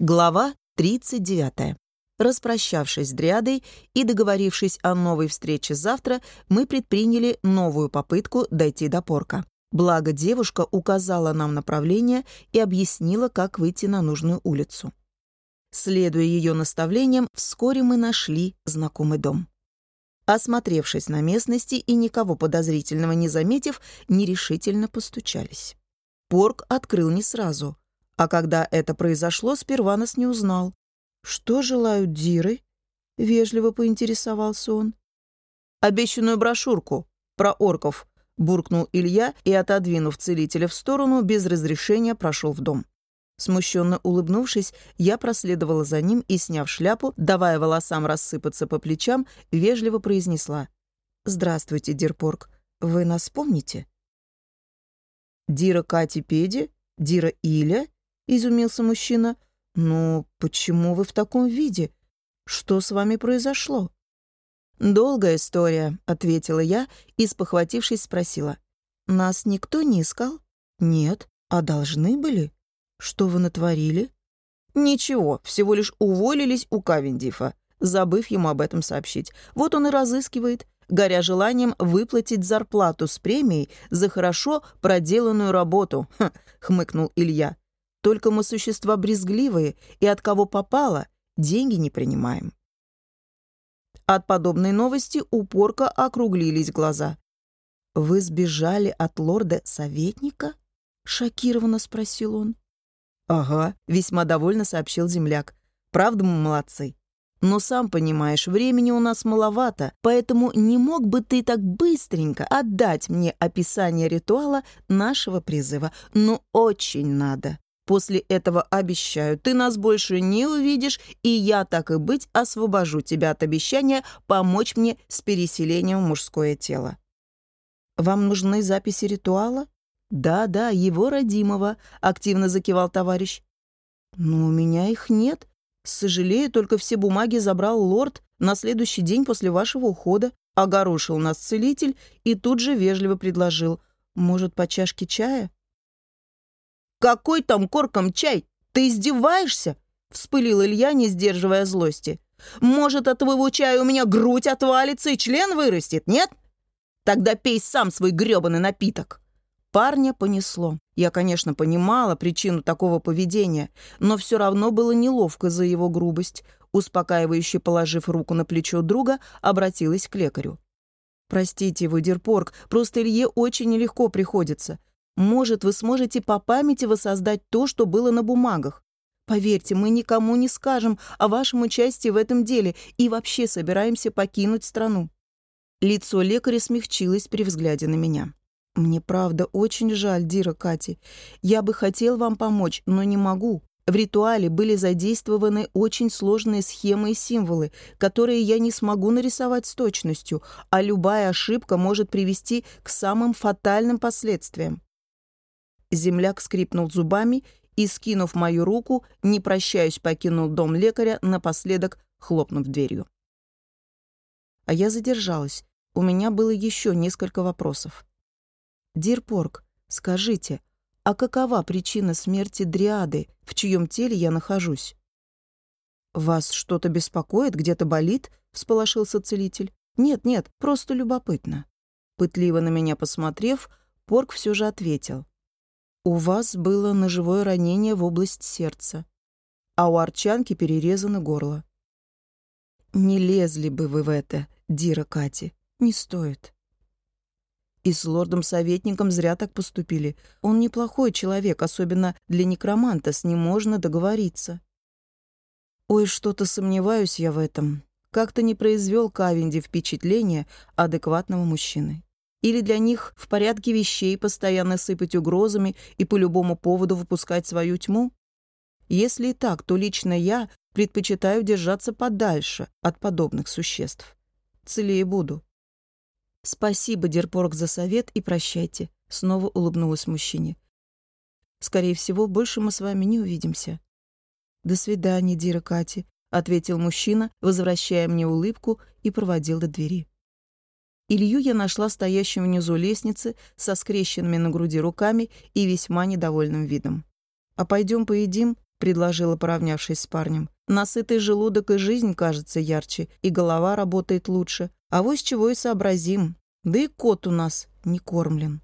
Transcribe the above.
Глава 39. Распрощавшись с Дриадой и договорившись о новой встрече завтра, мы предприняли новую попытку дойти до порка. Благо девушка указала нам направление и объяснила, как выйти на нужную улицу. Следуя ее наставлениям, вскоре мы нашли знакомый дом. Осмотревшись на местности и никого подозрительного не заметив, нерешительно постучались. Порк открыл не сразу — а когда это произошло, сперва нас не узнал. «Что желают Диры?» — вежливо поинтересовался он. «Обещанную брошюрку про орков», — буркнул Илья и, отодвинув целителя в сторону, без разрешения прошел в дом. Смущенно улыбнувшись, я проследовала за ним и, сняв шляпу, давая волосам рассыпаться по плечам, вежливо произнесла. «Здравствуйте, Дирпорг. Вы нас помните?» «Дира Кати Педи? Дира Иля?» — изумился мужчина. «Ну, почему вы в таком виде? Что с вами произошло?» «Долгая история», — ответила я и, спохватившись, спросила. «Нас никто не искал?» «Нет. А должны были? Что вы натворили?» «Ничего, всего лишь уволились у Кавендифа», забыв ему об этом сообщить. Вот он и разыскивает, горя желанием выплатить зарплату с премией за хорошо проделанную работу, Ха, хмыкнул Илья. Только мы существа брезгливые, и от кого попало, деньги не принимаем. От подобной новости у Порка округлились глаза. «Вы сбежали от лорда-советника?» — шокированно спросил он. «Ага», — весьма довольно сообщил земляк. «Правда мы молодцы? Но сам понимаешь, времени у нас маловато, поэтому не мог бы ты так быстренько отдать мне описание ритуала нашего призыва. Ну, очень надо. После этого обещаю, ты нас больше не увидишь, и я, так и быть, освобожу тебя от обещания помочь мне с переселением в мужское тело. Вам нужны записи ритуала? Да-да, его родимого, активно закивал товарищ. Но у меня их нет. Сожалею, только все бумаги забрал лорд на следующий день после вашего ухода. Огорошил нас целитель и тут же вежливо предложил. Может, по чашке чая? «Какой там корком чай? Ты издеваешься?» — вспылил Илья, не сдерживая злости. «Может, от твоего чая у меня грудь отвалится и член вырастет, нет? Тогда пей сам свой грёбаный напиток». Парня понесло. Я, конечно, понимала причину такого поведения, но все равно было неловко за его грубость. Успокаивающе положив руку на плечо друга, обратилась к лекарю. «Простите его, Дерпорг, просто Илье очень нелегко приходится. Может, вы сможете по памяти воссоздать то, что было на бумагах. Поверьте, мы никому не скажем о вашем участии в этом деле и вообще собираемся покинуть страну». Лицо лекаря смягчилось при взгляде на меня. «Мне правда очень жаль, Дира Кати. Я бы хотел вам помочь, но не могу. В ритуале были задействованы очень сложные схемы и символы, которые я не смогу нарисовать с точностью, а любая ошибка может привести к самым фатальным последствиям. Земляк скрипнул зубами и, скинув мою руку, не прощаясь, покинул дом лекаря, напоследок хлопнув дверью. А я задержалась. У меня было еще несколько вопросов. «Дирпорг, скажите, а какова причина смерти Дриады, в чьем теле я нахожусь?» «Вас что-то беспокоит, где-то болит?» — всполошился целитель. «Нет, нет, просто любопытно». Пытливо на меня посмотрев, Порг все же ответил. У вас было ножевое ранение в область сердца, а у арчанки перерезано горло. Не лезли бы вы в это, Дира Кати, не стоит. И с лордом-советником зря так поступили. Он неплохой человек, особенно для некроманта, с ним можно договориться. Ой, что-то сомневаюсь я в этом. Как-то не произвел Кавинди впечатление адекватного мужчины. Или для них в порядке вещей постоянно сыпать угрозами и по любому поводу выпускать свою тьму? Если и так, то лично я предпочитаю держаться подальше от подобных существ. Целее буду. Спасибо, Дерпорг, за совет и прощайте. Снова улыбнулась мужчине. Скорее всего, больше мы с вами не увидимся. До свидания, Дира Кати, ответил мужчина, возвращая мне улыбку и проводил до двери. Илью я нашла стоящим внизу лестницы со скрещенными на груди руками и весьма недовольным видом. «А пойдем поедим?» — предложила, поравнявшись с парнем. «Насытый желудок и жизнь кажется ярче, и голова работает лучше. А вот с чего и сообразим. Да и кот у нас не кормлен».